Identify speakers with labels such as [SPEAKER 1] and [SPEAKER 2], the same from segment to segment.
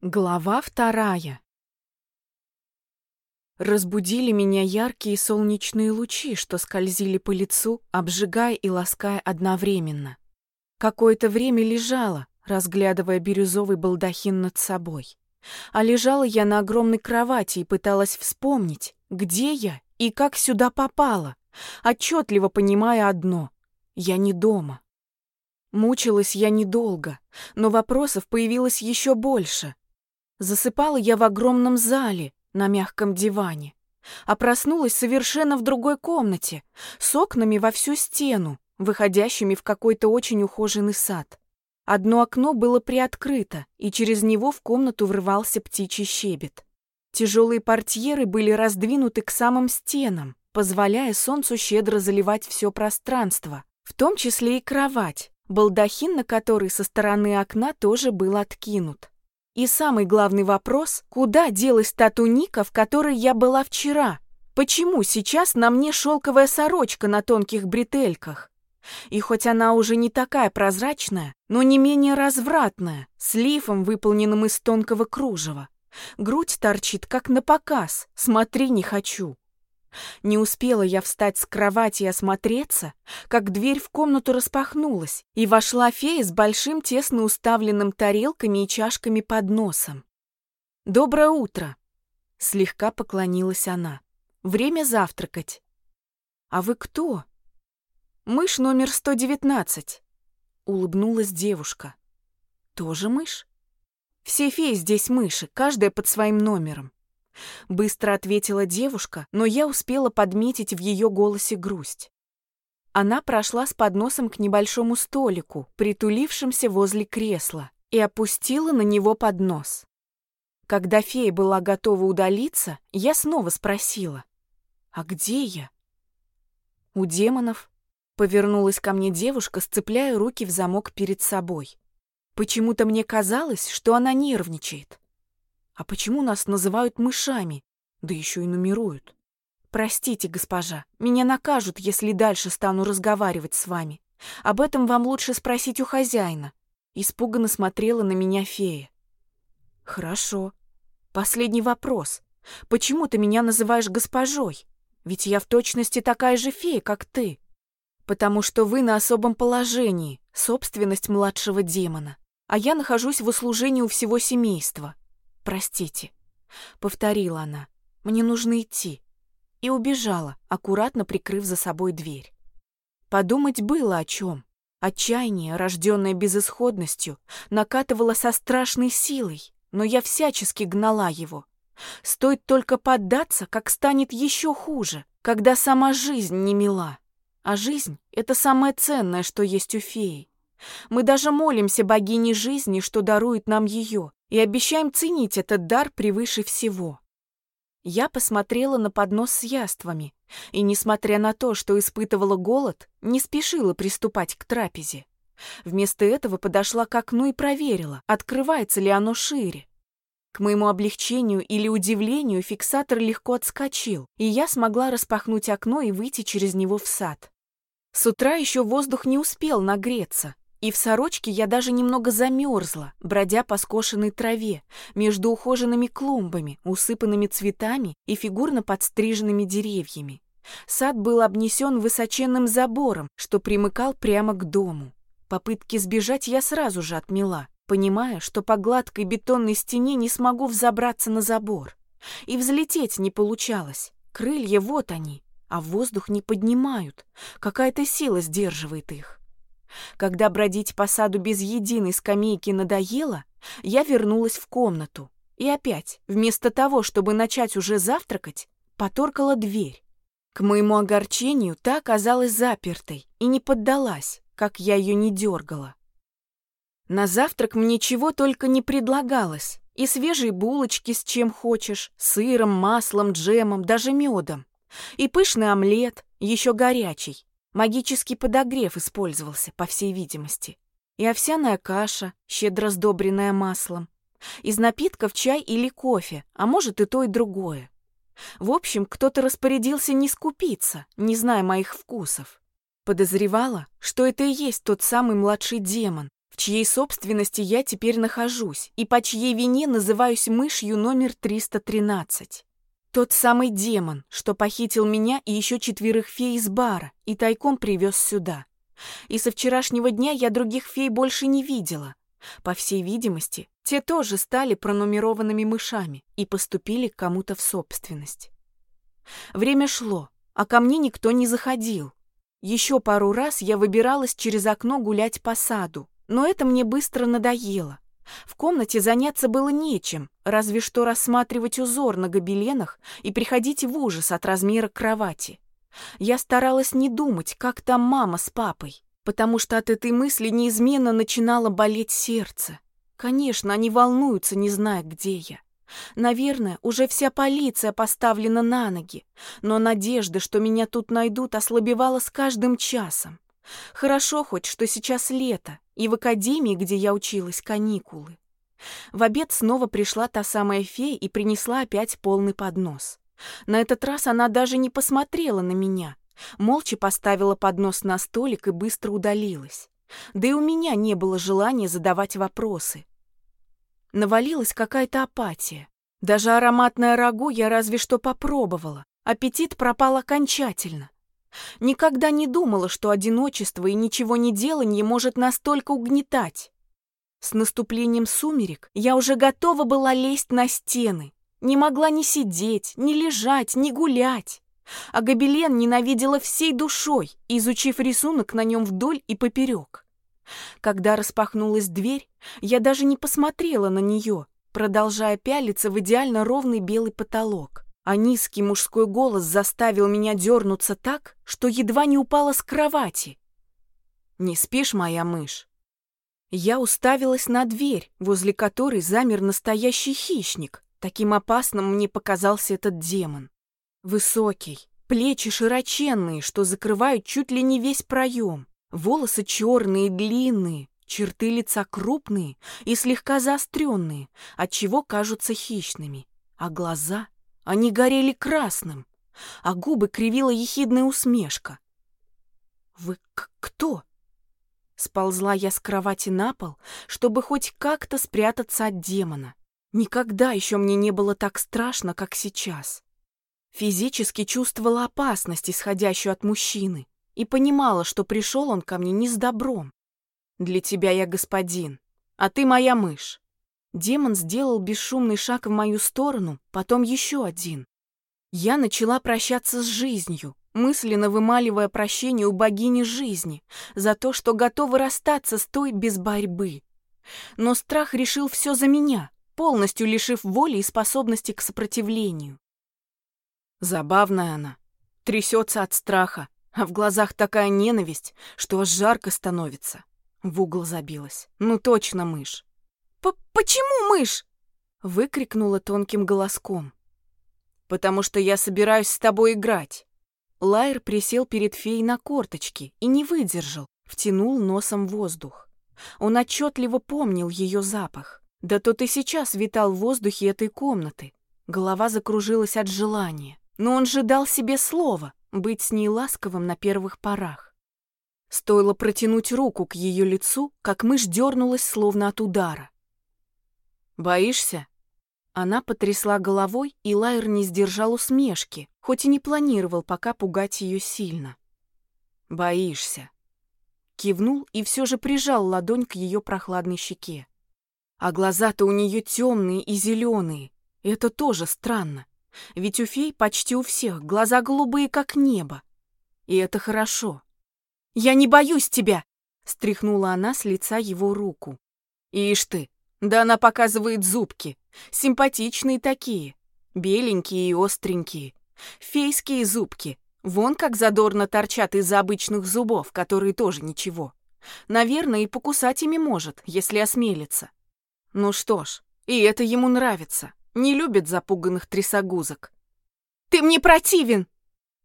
[SPEAKER 1] Глава вторая. Разбудили меня яркие солнечные лучи, что скользили по лицу, обжигая и лаская одновременно. Какое-то время лежала, разглядывая бирюзовый балдахин над собой. А лежала я на огромной кровати и пыталась вспомнить, где я и как сюда попала, отчетливо понимая одно — я не дома. Мучилась я недолго, но вопросов появилось еще больше. Засыпала я в огромном зале на мягком диване, а проснулась совершенно в другой комнате, с окнами во всю стену, выходящими в какой-то очень ухоженный сад. Одно окно было приоткрыто, и через него в комнату врывался птичий щебет. Тяжелые портьеры были раздвинуты к самым стенам, позволяя солнцу щедро заливать все пространство, в том числе и кровать, балдахин на которой со стороны окна тоже был откинут. И самый главный вопрос, куда делась та туника, в которой я была вчера? Почему сейчас на мне шелковая сорочка на тонких бретельках? И хоть она уже не такая прозрачная, но не менее развратная, с лифом, выполненным из тонкого кружева. Грудь торчит, как на показ, смотри не хочу. Не успела я встать с кровати и осмотреться, как дверь в комнату распахнулась, и вошла фея с большим тесно уставленным тарелками и чашками под носом. «Доброе утро!» — слегка поклонилась она. «Время завтракать». «А вы кто?» «Мышь номер 119», — улыбнулась девушка. «Тоже мышь?» «Все феи здесь мыши, каждая под своим номером. Быстро ответила девушка, но я успела подметить в ее голосе грусть. Она прошла с подносом к небольшому столику, притулившимся возле кресла, и опустила на него поднос. Когда фея была готова удалиться, я снова спросила, «А где я?» «У демонов», — повернулась ко мне девушка, сцепляя руки в замок перед собой. Почему-то мне казалось, что она нервничает. А почему нас называют мышами, да еще и нумеруют? Простите, госпожа, меня накажут, если дальше стану разговаривать с вами. Об этом вам лучше спросить у хозяина. Испуганно смотрела на меня фея. Хорошо. Последний вопрос. Почему ты меня называешь госпожой? Ведь я в точности такая же фея, как ты. Потому что вы на особом положении, собственность младшего демона, а я нахожусь в услужении у всего семейства. «Простите», — повторила она, — «мне нужно идти». И убежала, аккуратно прикрыв за собой дверь. Подумать было о чем. Отчаяние, рожденное безысходностью, накатывало со страшной силой, но я всячески гнала его. Стоит только поддаться, как станет еще хуже, когда сама жизнь не мила. А жизнь — это самое ценное, что есть у феи. Мы даже молимся богине жизни, что дарует нам ее, и обещаем ценить этот дар превыше всего. Я посмотрела на поднос с яствами, и, несмотря на то, что испытывала голод, не спешила приступать к трапезе. Вместо этого подошла к окну и проверила, открывается ли оно шире. К моему облегчению или удивлению фиксатор легко отскочил, и я смогла распахнуть окно и выйти через него в сад. С утра еще воздух не успел нагреться, и в сорочке я даже немного замерзла, бродя по скошенной траве, между ухоженными клумбами, усыпанными цветами и фигурно подстриженными деревьями. Сад был обнесен высоченным забором, что примыкал прямо к дому. Попытки сбежать я сразу же отмела, понимая, что по гладкой бетонной стене не смогу взобраться на забор. И взлететь не получалось. Крылья вот они, а воздух не поднимают. Какая-то сила сдерживает их. Когда бродить по саду без единой скамейки надоело, я вернулась в комнату. И опять, вместо того, чтобы начать уже завтракать, поторкала дверь. К моему огорчению, та оказалась запертой и не поддалась, как я ее не дергала. На завтрак мне чего только не предлагалось. И свежие булочки с чем хочешь, сыром, маслом, джемом, даже медом. И пышный омлет, еще горячий, Магический подогрев использовался, по всей видимости. И овсяная каша, щедро сдобренная маслом. Из напитков чай или кофе, а может и то, и другое. В общем, кто-то распорядился не скупиться, не зная моих вкусов. Подозревала, что это и есть тот самый младший демон, в чьей собственности я теперь нахожусь и по чьей вине называюсь мышью номер 313. Тот самый демон, что похитил меня и еще четверых фей из бара и тайком привез сюда. И со вчерашнего дня я других фей больше не видела. По всей видимости, те тоже стали пронумерованными мышами и поступили к кому-то в собственность. Время шло, а ко мне никто не заходил. Еще пару раз я выбиралась через окно гулять по саду, но это мне быстро надоело. В комнате заняться было нечем, разве что рассматривать узор на гобеленах и приходить в ужас от размера кровати. Я старалась не думать, как там мама с папой, потому что от этой мысли неизменно начинало болеть сердце. Конечно, они волнуются, не зная, где я. Наверное, уже вся полиция поставлена на ноги, но надежда, что меня тут найдут, ослабевала с каждым часом. Хорошо хоть, что сейчас лето, и в академии, где я училась, каникулы. В обед снова пришла та самая фея и принесла опять полный поднос. На этот раз она даже не посмотрела на меня, молча поставила поднос на столик и быстро удалилась. Да и у меня не было желания задавать вопросы. Навалилась какая-то апатия. Даже ароматное рагу я разве что попробовала. Аппетит пропал окончательно. Никогда не думала, что одиночество и ничего не деланье может настолько угнетать. С наступлением сумерек я уже готова была лезть на стены. Не могла ни сидеть, ни лежать, ни гулять. А гобелен ненавидела всей душой, изучив рисунок на нем вдоль и поперек. Когда распахнулась дверь, я даже не посмотрела на нее, продолжая пялиться в идеально ровный белый потолок а низкий мужской голос заставил меня дернуться так, что едва не упала с кровати. «Не спишь, моя мышь?» Я уставилась на дверь, возле которой замер настоящий хищник. Таким опасным мне показался этот демон. Высокий, плечи широченные, что закрывают чуть ли не весь проем, волосы черные, длинные, черты лица крупные и слегка заостренные, отчего кажутся хищными, а глаза они горели красным, а губы кривила ехидная усмешка. «Вы кто?» Сползла я с кровати на пол, чтобы хоть как-то спрятаться от демона. Никогда еще мне не было так страшно, как сейчас. Физически чувствовала опасность, исходящую от мужчины, и понимала, что пришел он ко мне не с добром. «Для тебя я господин, а ты моя мышь. Демон сделал бесшумный шаг в мою сторону, потом еще один. Я начала прощаться с жизнью, мысленно вымаливая прощение у богини жизни за то, что готова расстаться с той без борьбы. Но страх решил все за меня, полностью лишив воли и способности к сопротивлению. Забавная она, трясется от страха, а в глазах такая ненависть, что жарко становится. В угол забилась. Ну точно мышь. «Почему мышь?» — выкрикнула тонким голоском. «Потому что я собираюсь с тобой играть». Лайер присел перед феей на корточки и не выдержал, втянул носом воздух. Он отчетливо помнил ее запах. Да тот и сейчас витал в воздухе этой комнаты. Голова закружилась от желания. Но он же дал себе слово быть с ней ласковым на первых порах. Стоило протянуть руку к ее лицу, как мышь дернулась, словно от удара. «Боишься?» Она потрясла головой, и Лайер не сдержал усмешки, хоть и не планировал пока пугать ее сильно. «Боишься?» Кивнул и все же прижал ладонь к ее прохладной щеке. А глаза-то у нее темные и зеленые. Это тоже странно. Ведь у фей почти у всех глаза голубые, как небо. И это хорошо. «Я не боюсь тебя!» — стряхнула она с лица его руку. «Ишь ты, да она показывает зубки. Симпатичные такие. Беленькие и остренькие. Фейские зубки. Вон как задорно торчат из-за обычных зубов, которые тоже ничего. Наверное, и покусать ими может, если осмелится. Ну что ж, и это ему нравится. Не любит запуганных трясогузок. «Ты мне противен!»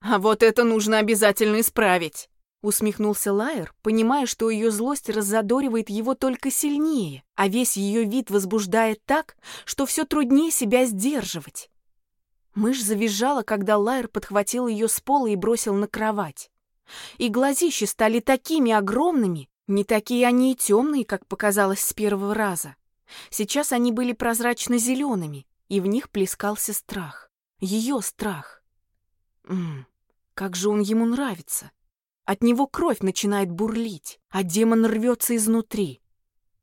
[SPEAKER 1] А вот это нужно обязательно исправить. Усмехнулся Лайер, понимая, что ее злость раззадоривает его только сильнее, а весь ее вид возбуждает так, что все труднее себя сдерживать. Мышь завизжала, когда Лайер подхватил ее с пола и бросил на кровать. И глазищи стали такими огромными, Не такие они и темные, как показалось с первого раза. Сейчас они были прозрачно-зелеными, и в них плескался страх. Ее страх. Ммм, как же он ему нравится. От него кровь начинает бурлить, а демон рвется изнутри.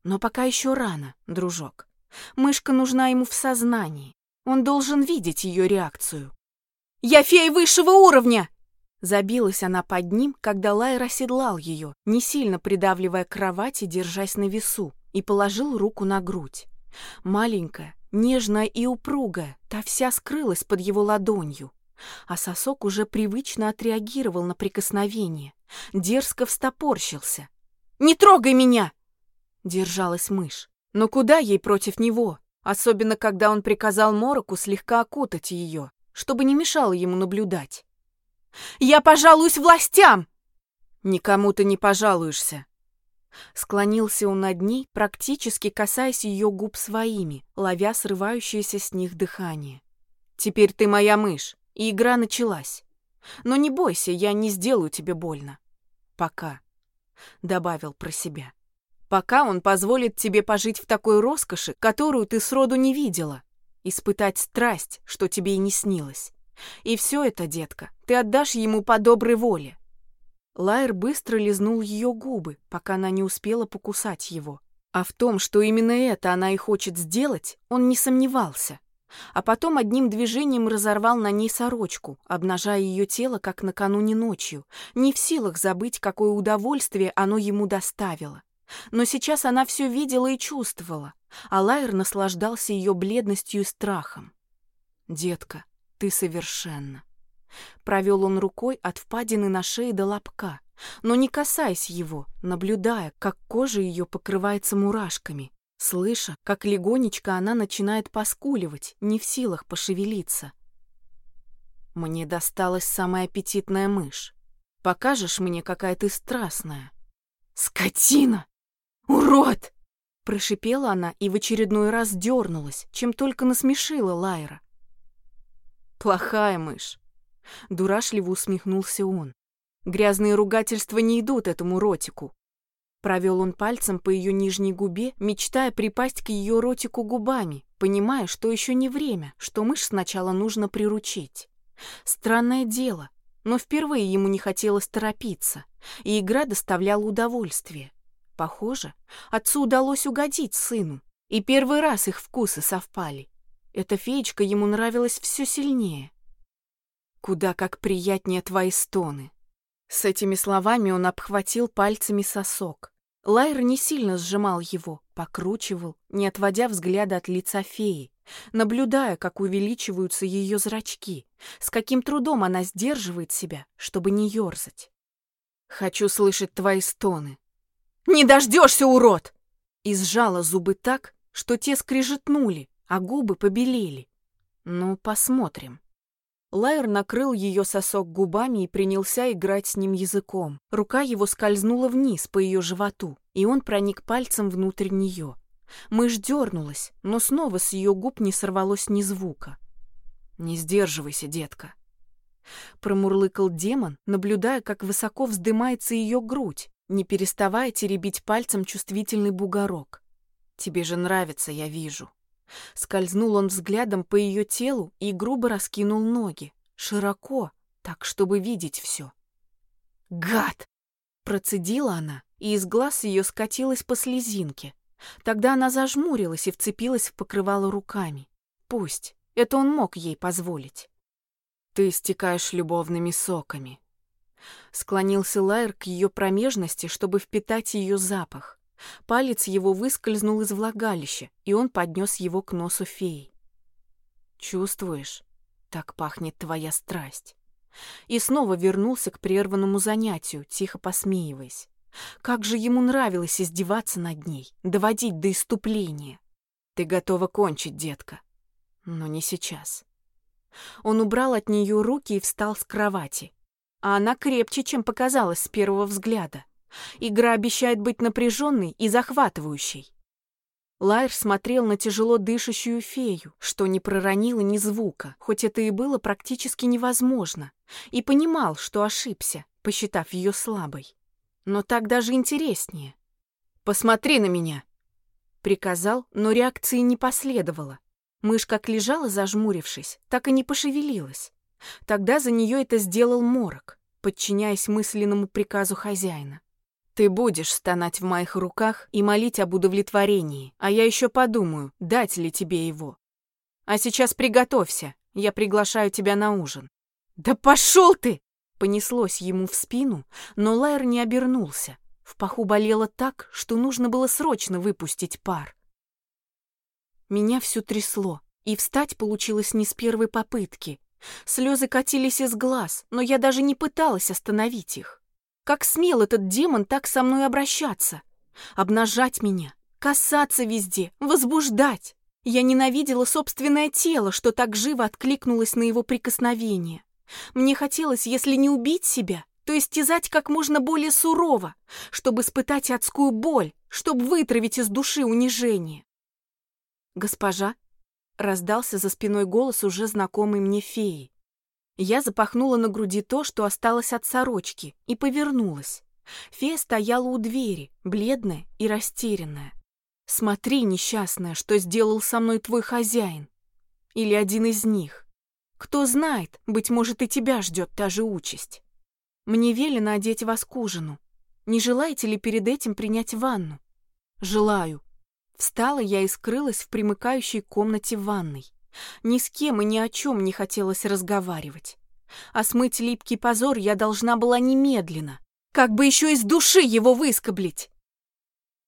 [SPEAKER 1] Но пока еще рано, дружок. Мышка нужна ему в сознании. Он должен видеть ее реакцию. «Я фея высшего уровня!» Забилась она под ним, когда Лайер оседлал ее, не сильно придавливая к кровати, держась на весу, и положил руку на грудь. Маленькая, нежная и упругая, та вся скрылась под его ладонью. А сосок уже привычно отреагировал на прикосновение, дерзко встопорщился. «Не трогай меня!» Держалась мышь. Но куда ей против него? Особенно, когда он приказал Мороку слегка окутать ее, чтобы не мешало ему наблюдать. Я пожалуюсь властям!» «Никому ты не пожалуешься!» Склонился он над ней, практически касаясь ее губ своими, ловя срывающееся с них дыхание. «Теперь ты моя мышь, и игра началась. Но не бойся, я не сделаю тебе больно. Пока», — добавил про себя. «Пока он позволит тебе пожить в такой роскоши, которую ты сроду не видела, испытать страсть, что тебе и не снилось. И все это, детка, ты отдашь ему по доброй воле. Лайер быстро лизнул ее губы, пока она не успела покусать его. А в том, что именно это она и хочет сделать, он не сомневался. А потом одним движением разорвал на ней сорочку, обнажая ее тело, как накануне ночью, не в силах забыть, какое удовольствие оно ему доставило. Но сейчас она все видела и чувствовала, а Лайер наслаждался ее бледностью и страхом. «Детка, ты совершенно. Провел он рукой от впадины на шее до лобка, но не касаясь его, наблюдая, как кожа ее покрывается мурашками, слыша, как легонечко она начинает поскуливать, не в силах пошевелиться. Мне досталась самая аппетитная мышь. Покажешь мне, какая ты страстная? Скотина! Урод! Прошипела она и в очередной раз дернулась, чем только насмешила Лайра. Плохая мышь. Дурашливо усмехнулся он. Грязные ругательства не идут этому ротику. Провел он пальцем по ее нижней губе, мечтая припасть к ее ротику губами, понимая, что еще не время, что мышь сначала нужно приручить. Странное дело, но впервые ему не хотелось торопиться, и игра доставляла удовольствие. Похоже, отцу удалось угодить сыну, и первый раз их вкусы совпали. Эта феечка ему нравилась все сильнее. Куда как приятнее твои стоны. С этими словами он обхватил пальцами сосок. Лайер не сильно сжимал его, покручивал, не отводя взгляда от лица феи, наблюдая, как увеличиваются ее зрачки, с каким трудом она сдерживает себя, чтобы не ерзать. «Хочу слышать твои стоны». «Не дождешься, урод!» И сжала зубы так, что те скрижетнули, а губы побелели. Ну, посмотрим. Лайер накрыл ее сосок губами и принялся играть с ним языком. Рука его скользнула вниз по ее животу, и он проник пальцем внутрь нее. Мышь дернулась, но снова с ее губ не сорвалось ни звука. «Не сдерживайся, детка», Промурлыкал демон, наблюдая, как высоко вздымается ее грудь, не переставая теребить пальцем чувствительный бугорок. «Тебе же нравится, я вижу». Скользнул он взглядом по ее телу и грубо раскинул ноги, широко, так, чтобы видеть все. «Гад!» — процедила она, и из глаз ее скатилась по слезинке. Тогда она зажмурилась и вцепилась в покрывало руками. Пусть, это он мог ей позволить. «Ты истекаешь любовными соками». Склонился Лайер к ее промежности, чтобы впитать ее запах. Палец его выскользнул из влагалища, и он поднес его к носу феи. «Чувствуешь? Так пахнет твоя страсть». И снова вернулся к прерванному занятию, тихо посмеиваясь. Как же ему нравилось издеваться над ней, доводить до иступления. «Ты готова кончить, детка. Но не сейчас». Он убрал от нее руки и встал с кровати. А она крепче, чем показалось с первого взгляда. Игра обещает быть напряженной и захватывающей. Лайер смотрел на тяжело дышащую фею, что не проронила ни звука, хоть это и было практически невозможно, и понимал, что ошибся, посчитав ее слабой. но так даже интереснее. «Посмотри на меня!» Приказал, но реакции не последовало. Мышь как лежала, зажмурившись, так и не пошевелилась. Тогда за нее это сделал морок, подчиняясь мысленному приказу хозяина. «Ты будешь стонать в моих руках и молить об удовлетворении, а я еще подумаю, дать ли тебе его. А сейчас приготовься, я приглашаю тебя на ужин». «Да пошел ты!» Понеслось ему в спину, но Лайер не обернулся. В паху болело так, что нужно было срочно выпустить пар. Меня всё трясло, и встать получилось не с первой попытки. Слезы катились из глаз, но я даже не пыталась остановить их. Как смел этот демон так со мной обращаться? Обнажать меня, касаться везде, возбуждать. Я ненавидела собственное тело, что так живо откликнулось на его прикосновение. Мне хотелось, если не убить себя, то истязать как можно более сурово, чтобы испытать адскую боль, чтобы вытравить из души унижение. «Госпожа?» — раздался за спиной голос уже знакомой мне феи. Я запахнула на груди то, что осталось от сорочки, и повернулась. Фея стояла у двери, бледная и растерянная. «Смотри, несчастная, что сделал со мной твой хозяин. Или один из них. Кто знает, быть может, и тебя ждет та же участь. Мне велено одеть вас к ужину. Не желаете ли перед этим принять ванну? Желаю. Встала я и скрылась в примыкающей комнате ванной. Ни с кем и ни о чем не хотелось разговаривать. А смыть липкий позор я должна была немедленно. Как бы еще из души его выскоблить!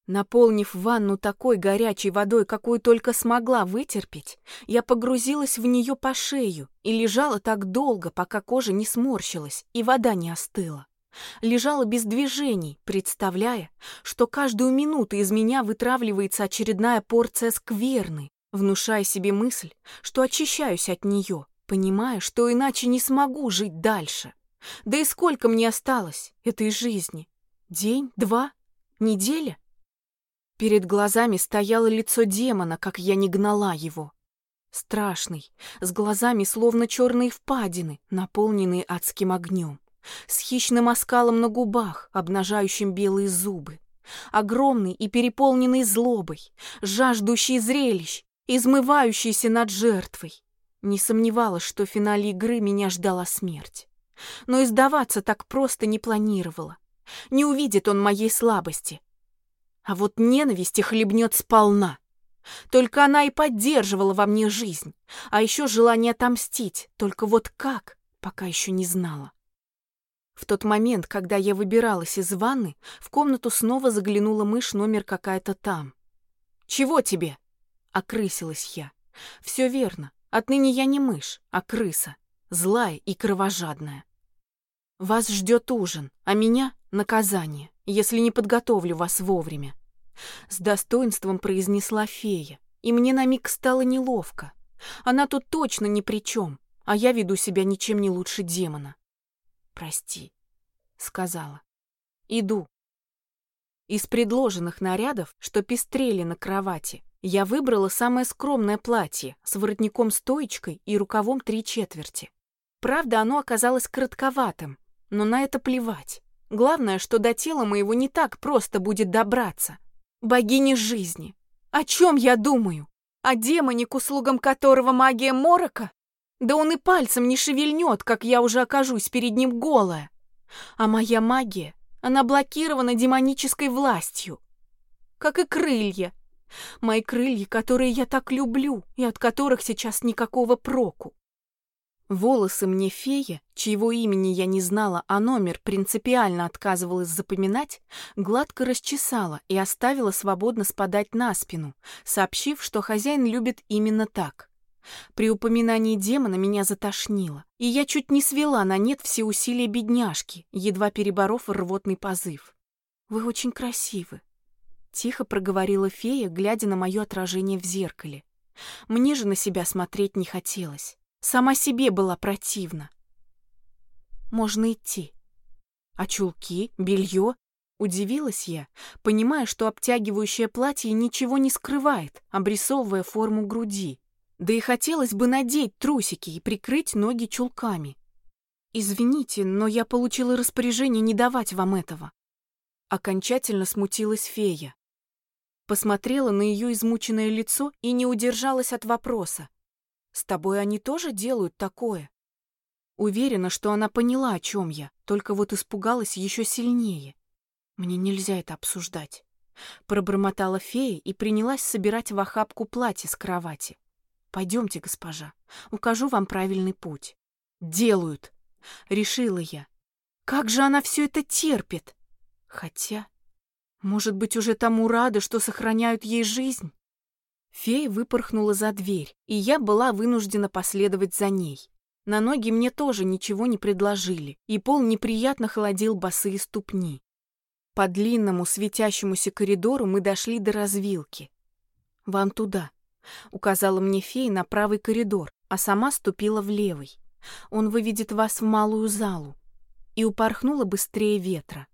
[SPEAKER 1] Наполнив ванну такой горячей водой, какую только смогла вытерпеть, я погрузилась в нее по шею и лежала так долго, пока кожа не сморщилась и вода не остыла. Лежала без движений, представляя, что каждую минуту из меня вытравливается очередная порция скверны, внушая себе мысль, что очищаюсь от нее, понимая, что иначе не смогу жить дальше. Да и сколько мне осталось этой жизни? День? Два? Неделя? Перед глазами стояло лицо демона, как я не гнала его. Страшный, с глазами словно черные впадины, наполненные адским огнем, с хищным оскалом на губах, обнажающим белые зубы, огромный и переполненный злобой, жаждущий зрелищ, измывающийся над жертвой. Не сомневалась, что в финале игры меня ждала смерть. Но и сдаваться так просто не планировала. Не увидит он моей слабости, а вот ненависти хлебнет сполна. Только она и поддерживала во мне жизнь, а еще желание отомстить, только вот как, пока еще не знала. В тот момент, когда я выбиралась из ванны, в комнату снова заглянула мышь номер какая-то там. «Чего тебе?» — окрысилась я. «Все верно. Отныне я не мышь, а крыса. Злая и кровожадная. Вас ждет ужин, а меня — наказание если не подготовлю вас вовремя. С достоинством произнесла фея, и мне на миг стало неловко. Она тут точно ни при чем, а я веду себя ничем не лучше демона. «Прости», — сказала. «Иду». Из предложенных нарядов, что пестрели на кровати, я выбрала самое скромное платье с воротником-стоечкой и рукавом три четверти. Правда, оно оказалось коротковатым, но на это плевать. Главное, что до тела моего не так просто будет добраться. Богиня жизни. О чем я думаю? О демоне, к услугам которого магия морока? Да он и пальцем не шевельнет, как я уже окажусь перед ним голая. А моя магия, она блокирована демонической властью. Как и крылья. Мои крылья, которые я так люблю и от которых сейчас никакого проку. Волосы мне фея, чьего имени я не знала, а номер принципиально отказывалась запоминать, гладко расчесала и оставила свободно спадать на спину, сообщив, что хозяин любит именно так. При упоминании демона меня затошнило, и я чуть не свела на нет все усилия бедняжки, едва переборов рвотный позыв. «Вы очень красивы», — тихо проговорила фея, глядя на мое отражение в зеркале. Мне же на себя смотреть не хотелось. Сама себе была противна. Можно идти. А чулки, белье? Удивилась я, понимая, что обтягивающее платье ничего не скрывает, обрисовывая форму груди. Да и хотелось бы надеть трусики и прикрыть ноги чулками. Извините, но я получила распоряжение не давать вам этого. Окончательно смутилась фея. Посмотрела на ее измученное лицо и не удержалась от вопроса. «С тобой они тоже делают такое?» Уверена, что она поняла, о чем я, только вот испугалась еще сильнее. Мне нельзя это обсуждать. Пробормотала фея и принялась собирать в охапку платье с кровати. Пойдемте, госпожа, укажу вам правильный путь. Делают, решила я. Как же она все это терпит? Хотя, может быть, уже тому рада, что сохраняют ей жизнь? Фея выпорхнула за дверь, и я была вынуждена последовать за ней. На ноги мне тоже ничего не предложили, и пол неприятно холодил босые ступни. По длинному светящемуся коридору мы дошли до развилки. «Вам туда», — указала мне фея на правый коридор, а сама ступила в левый. «Он выведет вас в малую залу». И упорхнула быстрее ветра.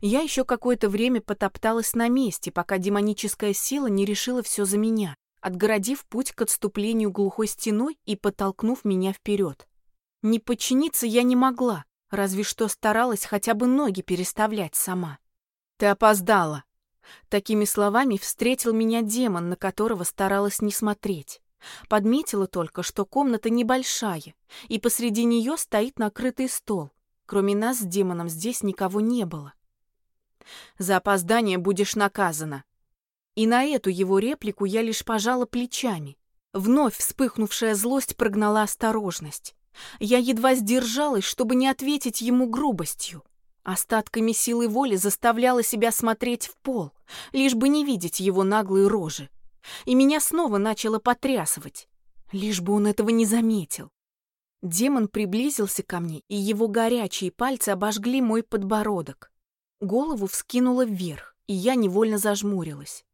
[SPEAKER 1] Я еще какое-то время потопталась на месте, пока демоническая сила не решила все за меня отгородив путь к отступлению глухой стеной и подтолкнув меня вперед. Не подчиниться я не могла, разве что старалась хотя бы ноги переставлять сама. «Ты опоздала!» Такими словами встретил меня демон, на которого старалась не смотреть. Подметила только, что комната небольшая, и посреди нее стоит накрытый стол. Кроме нас с демоном здесь никого не было. «За опоздание будешь наказана», и на эту его реплику я лишь пожала плечами. Вновь вспыхнувшая злость прогнала осторожность. Я едва сдержалась, чтобы не ответить ему грубостью. Остатками силы воли заставляла себя смотреть в пол, лишь бы не видеть его наглые рожи. И меня снова начало потрясывать, лишь бы он этого не заметил. Демон приблизился ко мне, и его горячие пальцы обожгли мой подбородок. Голову вскинула вверх, и я невольно зажмурилась.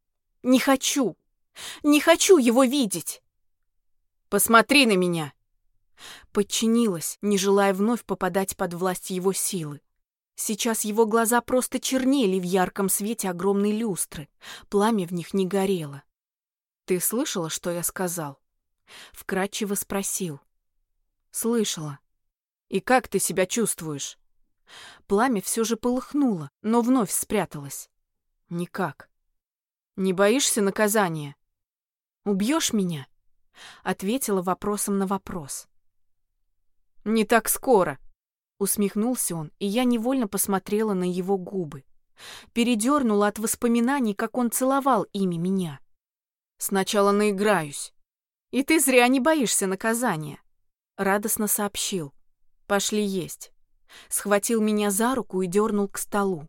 [SPEAKER 1] Не хочу! Не хочу его видеть! Посмотри на меня! Подчинилась, не желая вновь попадать под власть его силы. Сейчас его глаза просто чернели в ярком свете огромной люстры. Пламя в них не горело. «Ты слышала, что я сказал?» Вкратчиво спросил. «Слышала. И как ты себя чувствуешь?» Пламя все же полыхнуло, но вновь спряталось. «Никак. Не боишься наказания? Убьешь меня? Ответила вопросом на вопрос. Не так скоро. Усмехнулся он, и я невольно посмотрела на его губы. Передернула от воспоминаний, как он целовал ими меня. Сначала наиграюсь. И ты зря не боишься наказания. Радостно сообщил. Пошли есть. Схватил меня за руку и дернул к столу.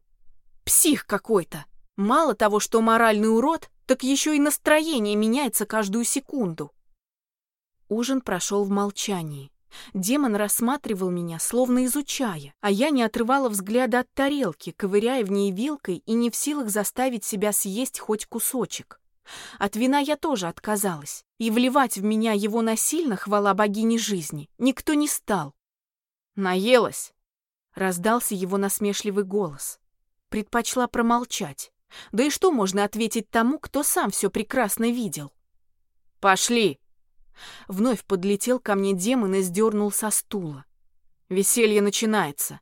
[SPEAKER 1] Псих какой-то. Мало того, что моральный урод, так еще и настроение меняется каждую секунду. Ужин прошел в молчании. Демон рассматривал меня, словно изучая, а я не отрывала взгляда от тарелки, ковыряя в ней вилкой и не в силах заставить себя съесть хоть кусочек. От вина я тоже отказалась, и вливать в меня его насильно, хвала богине жизни, никто не стал. «Наелась?» — раздался его насмешливый голос. Предпочла промолчать. Да и что можно ответить тому, кто сам все прекрасно видел? «Пошли!» Вновь подлетел ко мне демон и сдернул со стула. «Веселье начинается.